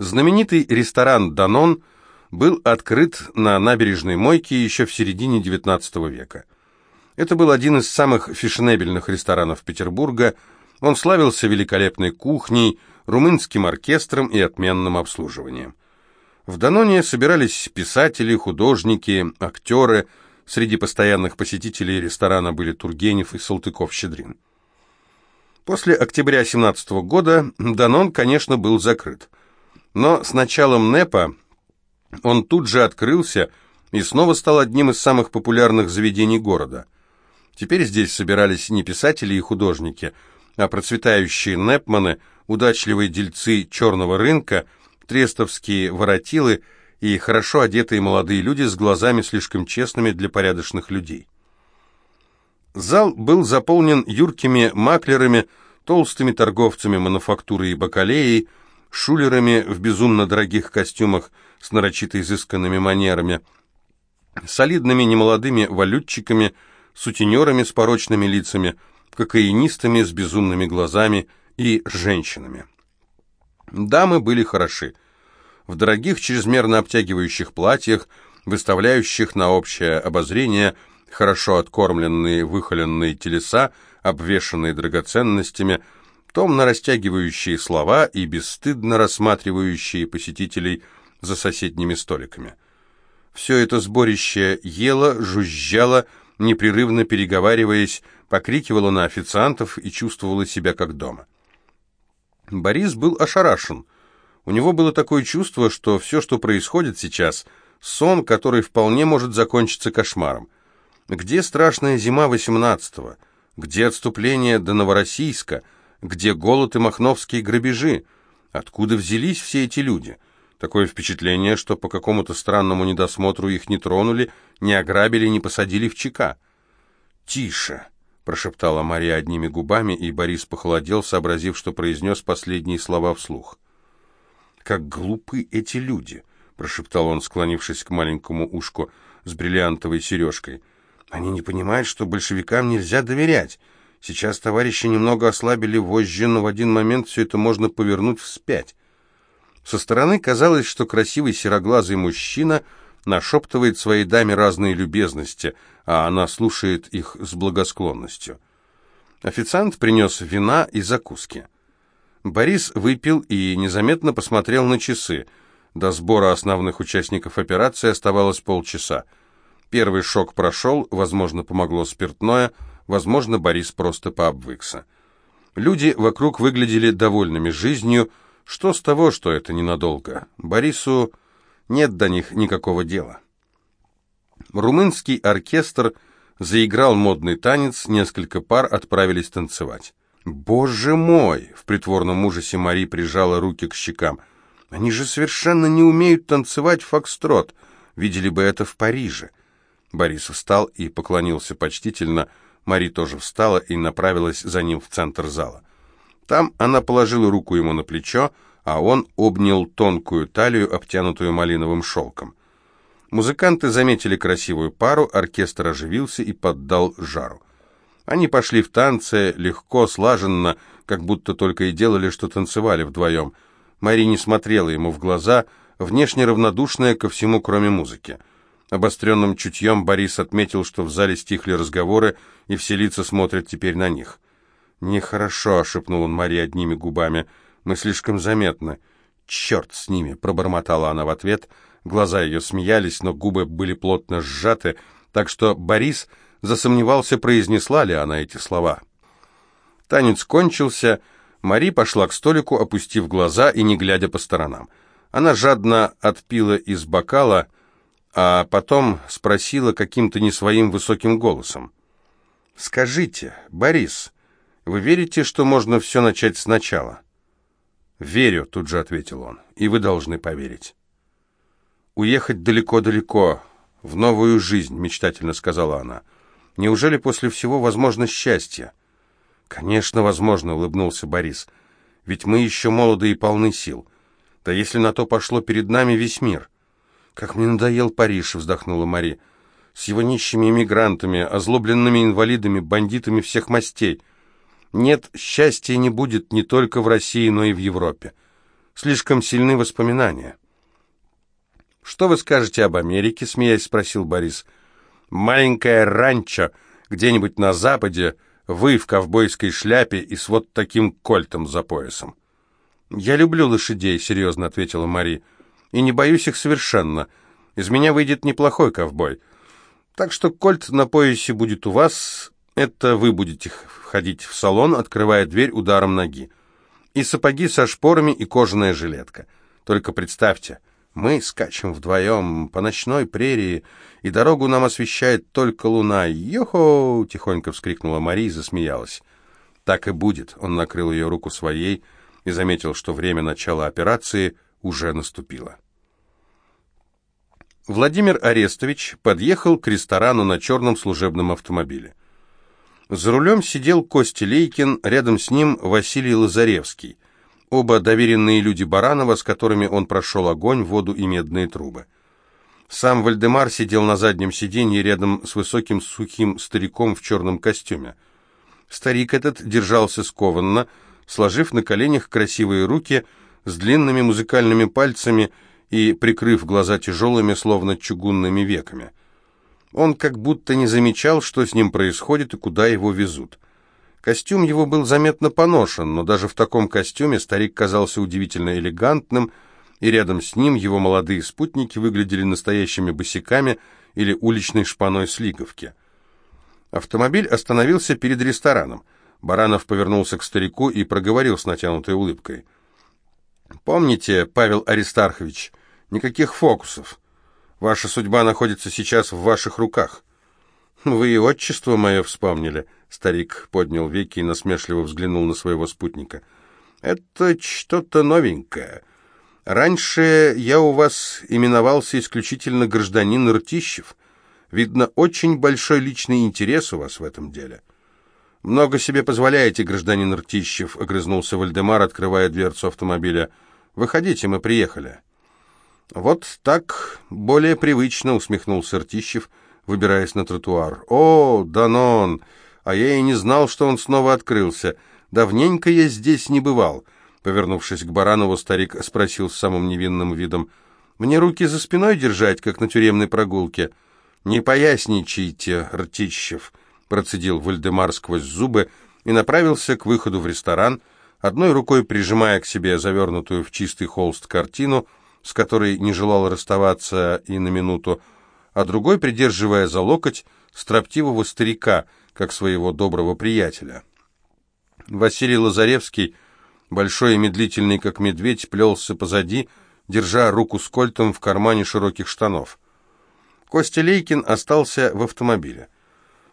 Знаменитый ресторан «Данон» был открыт на набережной Мойке еще в середине XIX века. Это был один из самых фешенебельных ресторанов Петербурга. Он славился великолепной кухней, румынским оркестром и отменным обслуживанием. В Даноне собирались писатели, художники, актеры. Среди постоянных посетителей ресторана были Тургенев и Салтыков-Щедрин. После октября 17 года Данон, конечно, был закрыт. Но с началом НЭПа он тут же открылся и снова стал одним из самых популярных заведений города. Теперь здесь собирались не писатели и художники, а процветающие НЭПманы, удачливые дельцы черного рынка, трестовские воротилы и хорошо одетые молодые люди с глазами слишком честными для порядочных людей. Зал был заполнен юркими маклерами, толстыми торговцами мануфактуры и бакалеей, шулерами в безумно дорогих костюмах с нарочито изысканными манерами, солидными немолодыми валютчиками, сутенерами с порочными лицами, кокаинистами с безумными глазами и женщинами. Дамы были хороши. В дорогих, чрезмерно обтягивающих платьях, выставляющих на общее обозрение хорошо откормленные выхоленные телеса, обвешанные драгоценностями, томно растягивающие слова и бесстыдно рассматривающие посетителей за соседними столиками. Все это сборище ело, жужжало, непрерывно переговариваясь, покрикивало на официантов и чувствовало себя как дома. Борис был ошарашен. У него было такое чувство, что все, что происходит сейчас, сон, который вполне может закончиться кошмаром. Где страшная зима восемнадцатого? Где отступление до Новороссийска? Где голод и махновские грабежи? Откуда взялись все эти люди? Такое впечатление, что по какому-то странному недосмотру их не тронули, не ограбили, не посадили в ЧК. «Тише!» — прошептала Мария одними губами, и Борис похолодел, сообразив, что произнес последние слова вслух. «Как глупы эти люди!» — прошептал он, склонившись к маленькому ушку с бриллиантовой сережкой. «Они не понимают, что большевикам нельзя доверять. Сейчас товарищи немного ослабили вожжи, но в один момент все это можно повернуть вспять». Со стороны казалось, что красивый сероглазый мужчина нашептывает своей даме разные любезности — а она слушает их с благосклонностью. Официант принес вина и закуски. Борис выпил и незаметно посмотрел на часы. До сбора основных участников операции оставалось полчаса. Первый шок прошел, возможно, помогло спиртное, возможно, Борис просто пообвыкся. Люди вокруг выглядели довольными жизнью. Что с того, что это ненадолго? Борису нет до них никакого дела. Румынский оркестр заиграл модный танец, несколько пар отправились танцевать. «Боже мой!» — в притворном ужасе Мари прижала руки к щекам. «Они же совершенно не умеют танцевать фокстрот. Видели бы это в Париже». Борис встал и поклонился почтительно. Мари тоже встала и направилась за ним в центр зала. Там она положила руку ему на плечо, а он обнял тонкую талию, обтянутую малиновым шелком. Музыканты заметили красивую пару, оркестр оживился и поддал жару. Они пошли в танцы, легко, слаженно, как будто только и делали, что танцевали вдвоем. Мари не смотрела ему в глаза, внешне равнодушная ко всему, кроме музыки. Обостренным чутьем Борис отметил, что в зале стихли разговоры, и все лица смотрят теперь на них. «Нехорошо», — шепнул он Мари одними губами, — «мы слишком заметны». «Черт с ними!» — пробормотала она в ответ — Глаза ее смеялись, но губы были плотно сжаты, так что Борис засомневался, произнесла ли она эти слова. Танец кончился, Мари пошла к столику, опустив глаза и не глядя по сторонам. Она жадно отпила из бокала, а потом спросила каким-то не своим высоким голосом. «Скажите, Борис, вы верите, что можно все начать сначала?» «Верю», — тут же ответил он, — «и вы должны поверить». «Уехать далеко-далеко, в новую жизнь», — мечтательно сказала она. «Неужели после всего возможно счастье?» «Конечно, возможно», — улыбнулся Борис. «Ведь мы еще молоды и полны сил. Да если на то пошло перед нами весь мир». «Как мне надоел Париж», — вздохнула Мари. «С его нищими иммигрантами, озлобленными инвалидами, бандитами всех мастей. Нет, счастья не будет не только в России, но и в Европе. Слишком сильны воспоминания. «Что вы скажете об Америке?» — смеясь спросил Борис. «Маленькое ранчо где-нибудь на западе, вы в ковбойской шляпе и с вот таким кольтом за поясом». «Я люблю лошадей», — серьезно ответила Мари. «И не боюсь их совершенно. Из меня выйдет неплохой ковбой. Так что кольт на поясе будет у вас. Это вы будете входить в салон, открывая дверь ударом ноги. И сапоги со шпорами и кожаная жилетка. Только представьте, мы скачем вдвоем по ночной прерии, и дорогу нам освещает только луна. «Йо-хо!» — тихонько вскрикнула Мари и засмеялась. «Так и будет», — он накрыл ее руку своей и заметил, что время начала операции уже наступило. Владимир Арестович подъехал к ресторану на черном служебном автомобиле. За рулем сидел Костя Лейкин, рядом с ним Василий Лазаревский, оба доверенные люди Баранова, с которыми он прошел огонь, воду и медные трубы. Сам Вальдемар сидел на заднем сиденье рядом с высоким сухим стариком в черном костюме. Старик этот держался скованно, сложив на коленях красивые руки с длинными музыкальными пальцами и прикрыв глаза тяжелыми, словно чугунными веками. Он как будто не замечал, что с ним происходит и куда его везут. Костюм его был заметно поношен, но даже в таком костюме старик казался удивительно элегантным, и рядом с ним его молодые спутники выглядели настоящими босиками или уличной шпаной с лиговки. Автомобиль остановился перед рестораном. Баранов повернулся к старику и проговорил с натянутой улыбкой. «Помните, Павел Аристархович, Никаких фокусов. Ваша судьба находится сейчас в ваших руках. Вы и отчество мое вспомнили. Старик поднял веки и насмешливо взглянул на своего спутника. Это что-то новенькое. Раньше я у вас именовался исключительно гражданин Ртищев. Видно, очень большой личный интерес у вас в этом деле. Много себе позволяете, гражданин Ртищев, огрызнулся Вальдемар, открывая дверцу автомобиля. Выходите, мы приехали. «Вот так более привычно», — усмехнулся Ртищев, выбираясь на тротуар. «О, Данон! А я и не знал, что он снова открылся. Давненько я здесь не бывал». Повернувшись к Баранову, старик спросил с самым невинным видом. «Мне руки за спиной держать, как на тюремной прогулке?» «Не поясничайте, Ртищев», — процедил Вальдемар сквозь зубы и направился к выходу в ресторан, одной рукой прижимая к себе завернутую в чистый холст картину — с которой не желал расставаться и на минуту, а другой, придерживая за локоть, строптивого старика, как своего доброго приятеля. Василий Лазаревский, большой и медлительный, как медведь, плелся позади, держа руку с кольтом в кармане широких штанов. Костя Лейкин остался в автомобиле.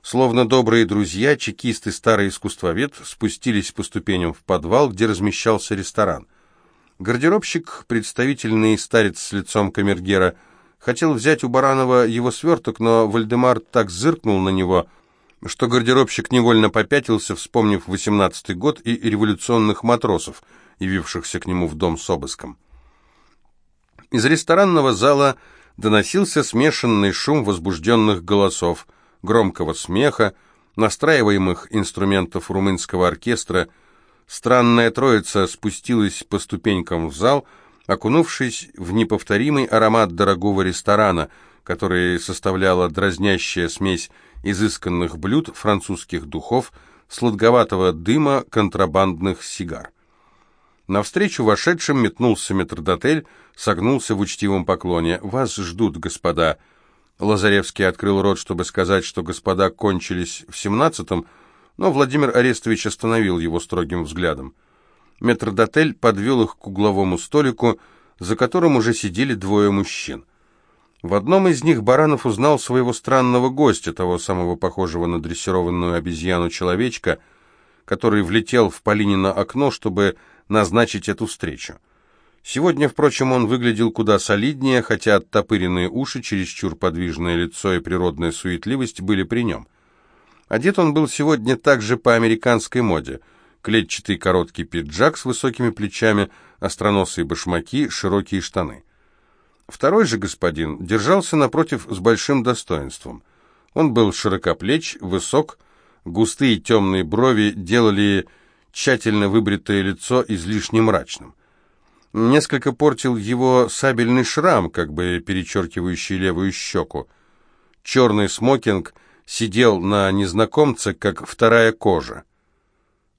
Словно добрые друзья, чекисты старый искусствовед спустились по ступеням в подвал, где размещался ресторан. Гардеробщик, представительный старец с лицом камергера, хотел взять у Баранова его сверток, но Вальдемар так зыркнул на него, что гардеробщик невольно попятился, вспомнив восемнадцатый год и революционных матросов, явившихся к нему в дом с обыском. Из ресторанного зала доносился смешанный шум возбужденных голосов, громкого смеха, настраиваемых инструментов румынского оркестра – Странная троица спустилась по ступенькам в зал, окунувшись в неповторимый аромат дорогого ресторана, который составляла дразнящая смесь изысканных блюд, французских духов, сладковатого дыма, контрабандных сигар. Навстречу вошедшим метнулся метрдотель, согнулся в учтивом поклоне. «Вас ждут, господа». Лазаревский открыл рот, чтобы сказать, что господа кончились в семнадцатом, но Владимир Арестович остановил его строгим взглядом. Метрдотель подвел их к угловому столику, за которым уже сидели двое мужчин. В одном из них Баранов узнал своего странного гостя, того самого похожего на дрессированную обезьяну человечка, который влетел в Полинино окно, чтобы назначить эту встречу. Сегодня, впрочем, он выглядел куда солиднее, хотя оттопыренные уши, чересчур подвижное лицо и природная суетливость были при нем. Одет он был сегодня также по американской моде. Клетчатый короткий пиджак с высокими плечами, остроносые башмаки, широкие штаны. Второй же господин держался напротив с большим достоинством. Он был широкоплеч, высок, густые темные брови делали тщательно выбритое лицо излишне мрачным. Несколько портил его сабельный шрам, как бы перечеркивающий левую щеку. Черный смокинг сидел на незнакомце, как вторая кожа.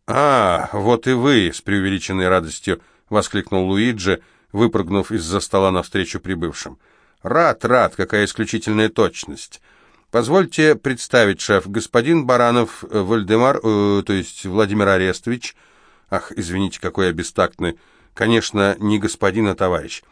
«А, вот и вы!» — с преувеличенной радостью воскликнул Луиджи, выпрыгнув из-за стола навстречу прибывшим. «Рад, рад, какая исключительная точность!» «Позвольте представить, шеф, господин Баранов э, Вальдемар, э, то есть Владимир Арестович...» «Ах, извините, какой я бестактный. Конечно, не господин, а товарищ.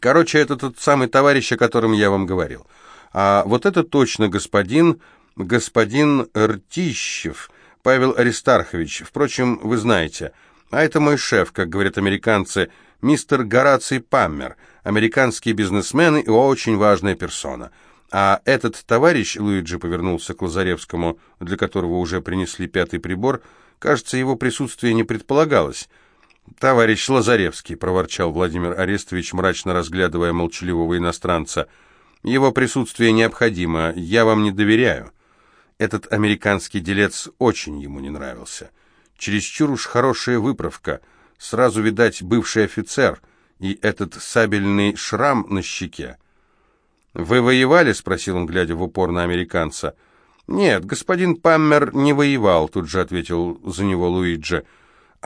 Короче, это тот самый товарищ, о котором я вам говорил. А вот это точно господин, господин Ртищев, Павел Аристархович. Впрочем, вы знаете. А это мой шеф, как говорят американцы, мистер Гораций Паммер, американский бизнесмен и очень важная персона». А этот товарищ, Луиджи повернулся к Лазаревскому, для которого уже принесли пятый прибор, кажется, его присутствие не предполагалось. «Товарищ Лазаревский», — проворчал Владимир Арестович, мрачно разглядывая молчаливого иностранца, — «его присутствие необходимо, я вам не доверяю». Этот американский делец очень ему не нравился. Чересчур уж хорошая выправка, сразу, видать, бывший офицер, и этот сабельный шрам на щеке. «Вы воевали?» — спросил он, глядя в упор на американца. «Нет, господин Паммер не воевал», — тут же ответил за него Луиджи.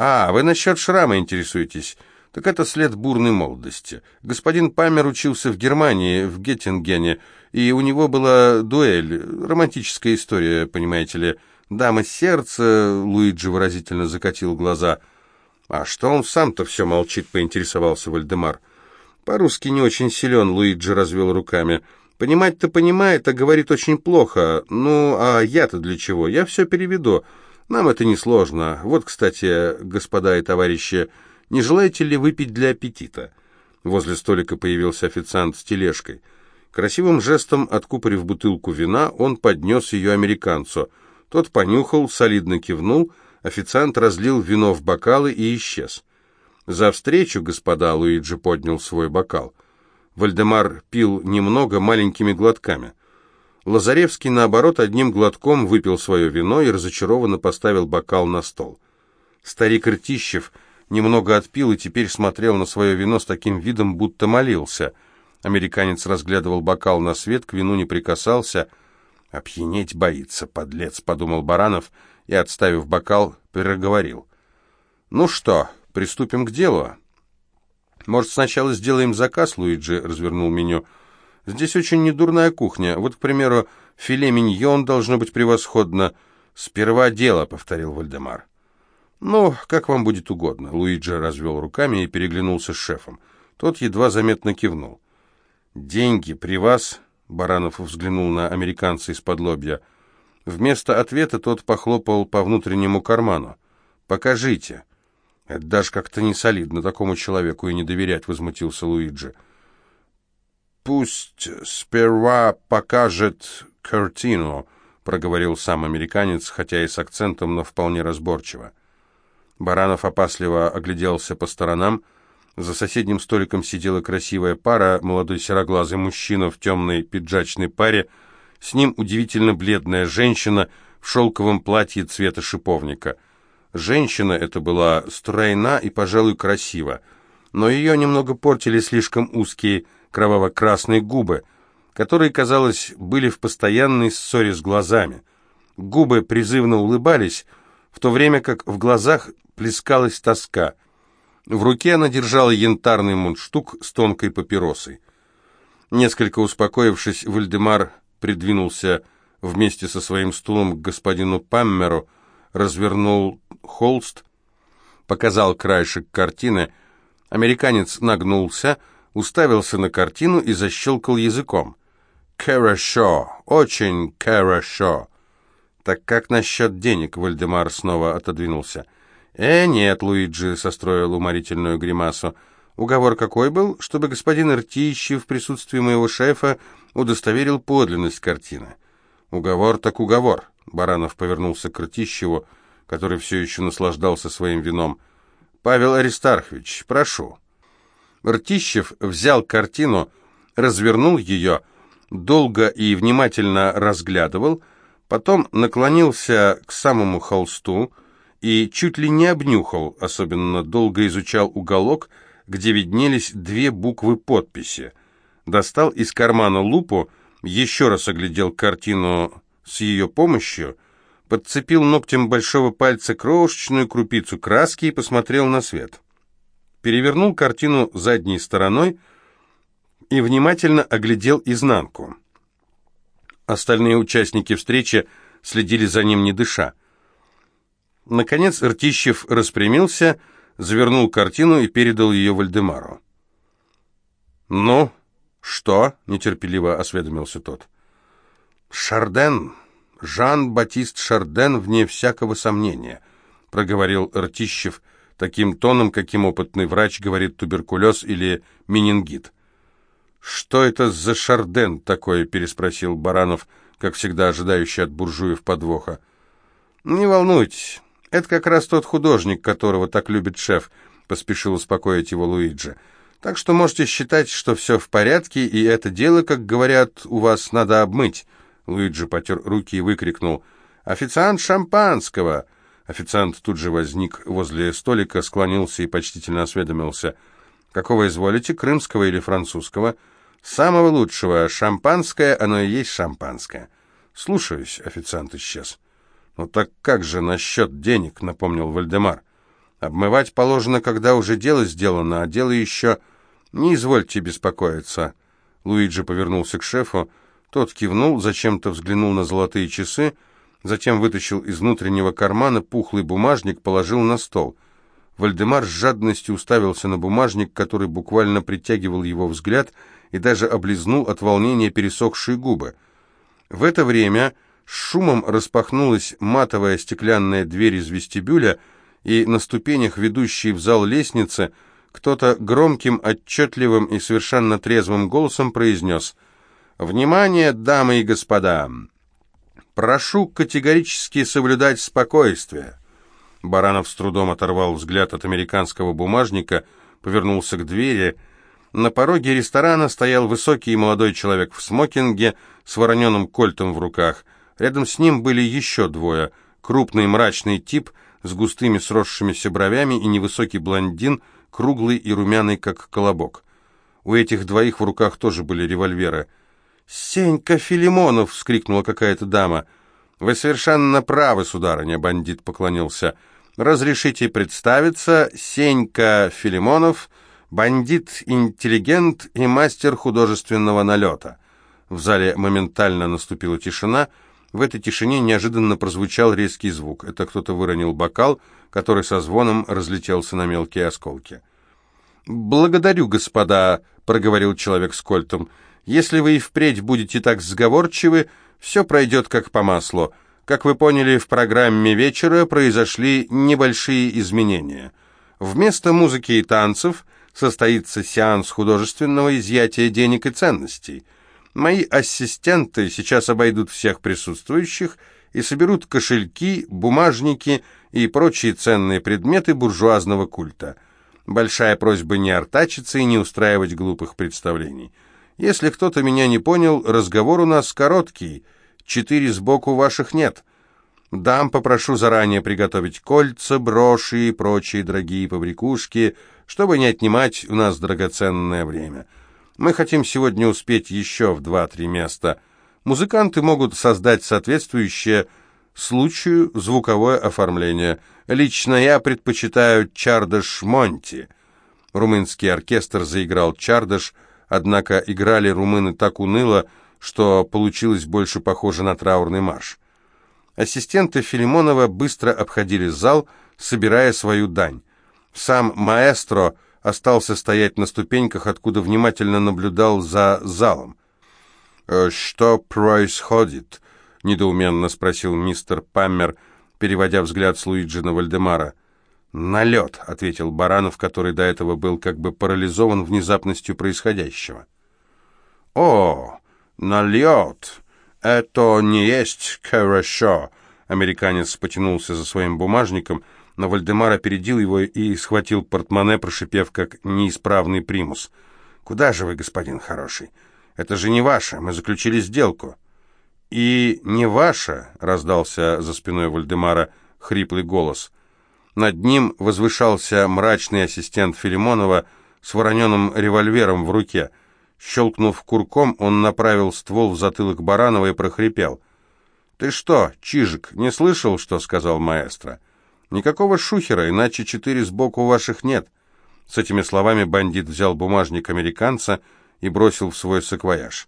«А, вы насчет шрама интересуетесь? Так это след бурной молодости. Господин Паммер учился в Германии, в Геттингене, и у него была дуэль, романтическая история, понимаете ли. Дама сердца, Луиджи выразительно закатил глаза. «А что он сам-то все молчит?» — поинтересовался Вальдемар. «По-русски не очень силен», — Луиджи развел руками. «Понимать-то понимает, а говорит очень плохо. Ну, а я-то для чего? Я все переведу. Нам это несложно. Вот, кстати, господа и товарищи, не желаете ли выпить для аппетита?» Возле столика появился официант с тележкой. Красивым жестом, откупорив бутылку вина, он поднес ее американцу. Тот понюхал, солидно кивнул, официант разлил вино в бокалы и исчез. «За встречу, господа!» — Луиджи поднял свой бокал. Вальдемар пил немного, маленькими глотками. Лазаревский, наоборот, одним глотком выпил свое вино и разочарованно поставил бокал на стол. Старик Ртищев немного отпил и теперь смотрел на свое вино с таким видом, будто молился. Американец разглядывал бокал на свет, к вину не прикасался. «Опьянеть боится, подлец», — подумал Баранов и, отставив бокал, переговорил. «Ну что, Приступим к делу. Может, сначала сделаем заказ, Луиджи развернул меню. Здесь очень недурная кухня. Вот, к примеру, филе миньон должно быть превосходно. Сперва дело, повторил Вальдемар. Ну, как вам будет угодно. Луиджи развел руками и переглянулся с шефом. Тот едва заметно кивнул. Деньги при вас? Баранов взглянул на американца из-под лобья. Вместо ответа тот похлопал по внутреннему карману. «Покажите». «Это даже как-то не солидно такому человеку и не доверять», — возмутился Луиджи. «Пусть сперва покажет картину», — проговорил сам американец, хотя и с акцентом, но вполне разборчиво. Баранов опасливо огляделся по сторонам. За соседним столиком сидела красивая пара, молодой сероглазый мужчина в темной пиджачной паре, с ним удивительно бледная женщина в шелковом платье цвета шиповника — Женщина эта была стройна и, пожалуй, красива, но ее немного портили слишком узкие кроваво-красные губы, которые, казалось, были в постоянной ссоре с глазами. Губы призывно улыбались, в то время как в глазах плескалась тоска. В руке она держала янтарный мундштук с тонкой папиросой. Несколько успокоившись, Вальдемар придвинулся вместе со своим стулом к господину Паммеру, развернул холст, показал краешек картины. Американец нагнулся, уставился на картину и защелкал языком. «Хорошо, очень хорошо». «Так как насчет денег?» — Вальдемар снова отодвинулся. «Э, нет, Луиджи», — состроил уморительную гримасу. «Уговор какой был? Чтобы господин Ртищи в присутствии моего шефа удостоверил подлинность картины». «Уговор так уговор», — Баранов повернулся к Ртищеву который все еще наслаждался своим вином. «Павел Аристархович, прошу». Ртищев взял картину, развернул ее, долго и внимательно разглядывал, потом наклонился к самому холсту и чуть ли не обнюхал, особенно долго изучал уголок, где виднелись две буквы подписи. Достал из кармана лупу, еще раз оглядел картину с ее помощью, подцепил ногтем большого пальца крошечную крупицу краски и посмотрел на свет. Перевернул картину задней стороной и внимательно оглядел изнанку. Остальные участники встречи следили за ним не дыша. Наконец Ртищев распрямился, завернул картину и передал ее Вальдемару. «Ну, что?» — нетерпеливо осведомился тот. «Шарден, Жан-Батист Шарден, вне всякого сомнения», — проговорил Ртищев таким тоном, каким опытный врач говорит туберкулез или менингит. «Что это за Шарден такое?» — переспросил Баранов, как всегда ожидающий от буржуев подвоха. «Не волнуйтесь, это как раз тот художник, которого так любит шеф», — поспешил успокоить его Луиджи. «Так что можете считать, что все в порядке, и это дело, как говорят, у вас надо обмыть». Луиджи потер руки и выкрикнул «Официант шампанского!» Официант тут же возник возле столика, склонился и почтительно осведомился — Какого изволите, крымского или французского? Самого лучшего. Шампанское, оно и есть шампанское. Слушаюсь, официант исчез. Ну так как же насчет денег, напомнил Вальдемар. Обмывать положено, когда уже дело сделано, а дело еще... Не извольте беспокоиться. Луиджи повернулся к шефу. Тот кивнул, зачем-то взглянул на золотые часы, затем вытащил из внутреннего кармана пухлый бумажник, положил на стол — Вальдемар с жадностью уставился на бумажник, который буквально притягивал его взгляд и даже облизнул от волнения пересохшие губы. В это время с шумом распахнулась матовая стеклянная дверь из вестибюля, и на ступенях, ведущей в зал лестницы, кто-то громким, отчетливым и совершенно трезвым голосом произнес «Внимание, дамы и господа! Прошу категорически соблюдать спокойствие!» Баранов с трудом оторвал взгляд от американского бумажника, повернулся к двери. На пороге ресторана стоял высокий молодой человек в смокинге с вороненым кольтом в руках. Рядом с ним были еще двое. Крупный мрачный тип с густыми сросшимися бровями и невысокий блондин, круглый и румяный, как колобок. У этих двоих в руках тоже были револьверы. «Сенька Филимонов!» — вскрикнула какая-то дама. «Вы совершенно правы, сударыня!» — бандит поклонился. Разрешите представиться, Сенька Филимонов, бандит-интеллигент и мастер художественного налета. В зале моментально наступила тишина. В этой тишине неожиданно прозвучал резкий звук. Это кто-то выронил бокал, который со звоном разлетелся на мелкие осколки. «Благодарю, господа», — проговорил человек с кольтом. «Если вы и впредь будете так сговорчивы, все пройдет как по маслу. Как вы поняли, в программе вечера произошли небольшие изменения. Вместо музыки и танцев состоится сеанс художественного изъятия денег и ценностей. Мои ассистенты сейчас обойдут всех присутствующих и соберут кошельки, бумажники и прочие ценные предметы буржуазного культа. Большая просьба не артачиться и не устраивать глупых представлений. Если кто-то меня не понял, разговор у нас короткий – четыре сбоку ваших нет. Дам попрошу заранее приготовить кольца, броши и прочие дорогие побрякушки, чтобы не отнимать у нас драгоценное время. Мы хотим сегодня успеть еще в два-три места. Музыканты могут создать соответствующее случаю звуковое оформление. Лично я предпочитаю чардаш Монти. Румынский оркестр заиграл чардаш, однако играли румыны так уныло, что получилось больше похоже на траурный марш. Ассистенты Филимонова быстро обходили зал, собирая свою дань. Сам маэстро остался стоять на ступеньках, откуда внимательно наблюдал за залом. «Э, «Что происходит?» — недоуменно спросил мистер Паммер, переводя взгляд с Луиджи на Вальдемара. «Налет», — ответил Баранов, который до этого был как бы парализован внезапностью происходящего. «О, «Нальет! Это не есть хорошо!» Американец потянулся за своим бумажником, но Вальдемар опередил его и схватил портмоне, прошипев, как неисправный примус. «Куда же вы, господин хороший? Это же не ваше, мы заключили сделку». «И не ваше», — раздался за спиной Вальдемара хриплый голос. Над ним возвышался мрачный ассистент Филимонова, с вороненым револьвером в руке. Щелкнув курком, он направил ствол в затылок Баранова и прохрипел. «Ты что, Чижик, не слышал, что сказал маэстро? Никакого шухера, иначе четыре сбоку ваших нет». С этими словами бандит взял бумажник американца и бросил в свой саквояж.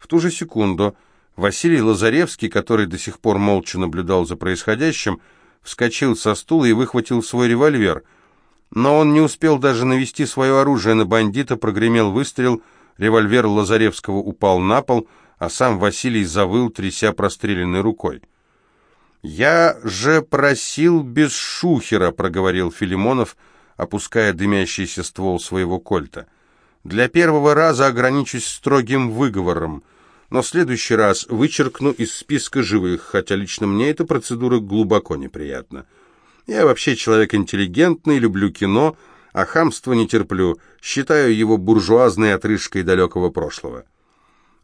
В ту же секунду Василий Лазаревский, который до сих пор молча наблюдал за происходящим, вскочил со стула и выхватил свой револьвер. Но он не успел даже навести свое оружие на бандита, прогремел выстрел, револьвер Лазаревского упал на пол — а сам Василий завыл, тряся простреленной рукой. «Я же просил без шухера», — проговорил Филимонов, опуская дымящийся ствол своего кольта. «Для первого раза ограничусь строгим выговором, но в следующий раз вычеркну из списка живых, хотя лично мне эта процедура глубоко неприятна. Я вообще человек интеллигентный, люблю кино, а хамство не терплю, считаю его буржуазной отрыжкой далекого прошлого».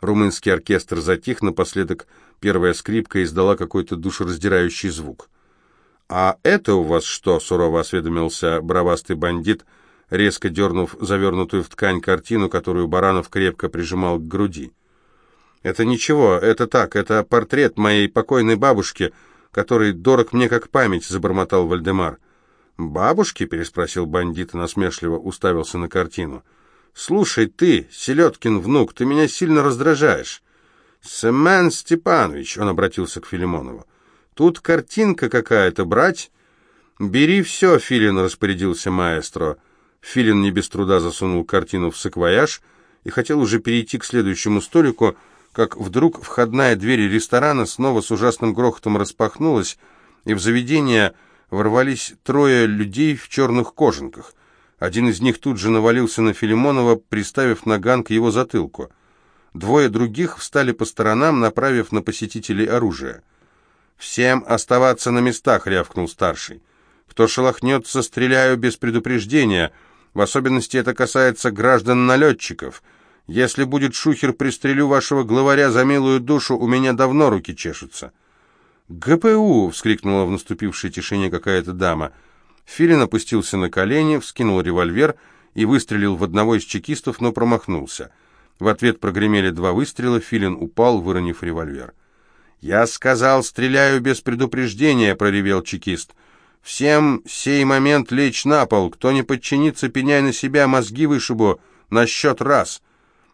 Румынский оркестр затих, напоследок первая скрипка издала какой-то душераздирающий звук. «А это у вас что?» — сурово осведомился бравастый бандит, резко дернув завернутую в ткань картину, которую Баранов крепко прижимал к груди. «Это ничего, это так, это портрет моей покойной бабушки, который дорог мне как память», — забормотал Вальдемар. «Бабушки?» — переспросил бандит и насмешливо уставился на картину. «Слушай, ты, Селедкин внук, ты меня сильно раздражаешь». «Семен Степанович», — он обратился к Филимонову, — «тут картинка какая-то брать?» «Бери все, Филин», — распорядился маэстро. Филин не без труда засунул картину в саквояж и хотел уже перейти к следующему столику, как вдруг входная дверь ресторана снова с ужасным грохотом распахнулась, и в заведение ворвались трое людей в черных кожанках. Один из них тут же навалился на Филимонова, приставив наган к его затылку. Двое других встали по сторонам, направив на посетителей оружие. «Всем оставаться на местах», — рявкнул старший. «Кто шелохнется, стреляю без предупреждения. В особенности это касается граждан-налетчиков. Если будет шухер, пристрелю вашего главаря за милую душу, у меня давно руки чешутся». «ГПУ!» — вскрикнула в наступившей тишине какая-то дама — Филин опустился на колени, вскинул револьвер и выстрелил в одного из чекистов, но промахнулся. В ответ прогремели два выстрела, Филин упал, выронив револьвер. «Я сказал, стреляю без предупреждения», — проревел чекист. «Всем сей момент лечь на пол. Кто не подчинится, пеняй на себя, мозги вышибу. На счет раз».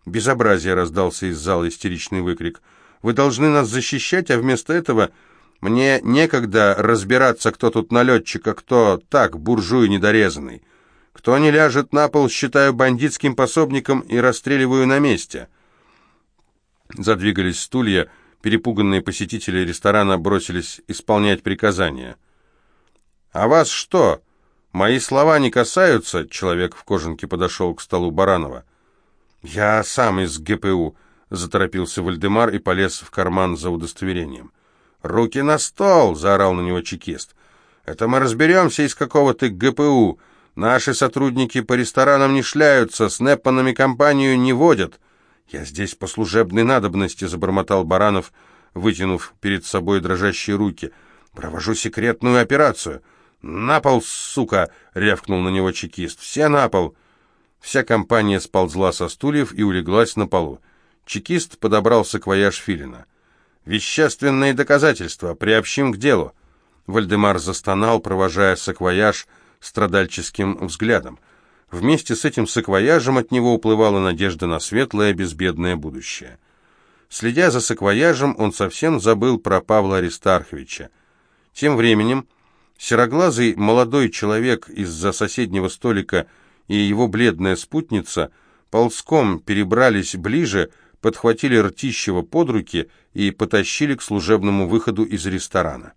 «Безобразие!» — раздался из зала истеричный выкрик. «Вы должны нас защищать, а вместо этого мне некогда разбираться, кто тут налетчик, а кто так, буржуй недорезанный. Кто не ляжет на пол, считаю бандитским пособником и расстреливаю на месте». Задвигались стулья, перепуганные посетители ресторана бросились исполнять приказания. «А вас что? Мои слова не касаются?» Человек в кожанке подошел к столу Баранова. «Я сам из ГПУ», — заторопился Вальдемар и полез в карман за удостоверением. «Руки на стол!» — заорал на него чекист. «Это мы разберемся, из какого ты ГПУ. Наши сотрудники по ресторанам не шляются, с Неппанами компанию не водят». «Я здесь по служебной надобности», — забормотал Баранов, вытянув перед собой дрожащие руки. «Провожу секретную операцию». «На пол, сука!» — рявкнул на него чекист. «Все на пол!» Вся компания сползла со стульев и улеглась на полу. Чекист подобрал саквояж Филина. «Вещественные доказательства. Приобщим к делу». Вальдемар застонал, провожая саквояж страдальческим взглядом. Вместе с этим саквояжем от него уплывала надежда на светлое, безбедное будущее. Следя за саквояжем, он совсем забыл про Павла Аристарховича. Тем временем сероглазый молодой человек из-за соседнего столика и его бледная спутница ползком перебрались ближе, подхватили Ртищева под руки и потащили к служебному выходу из ресторана.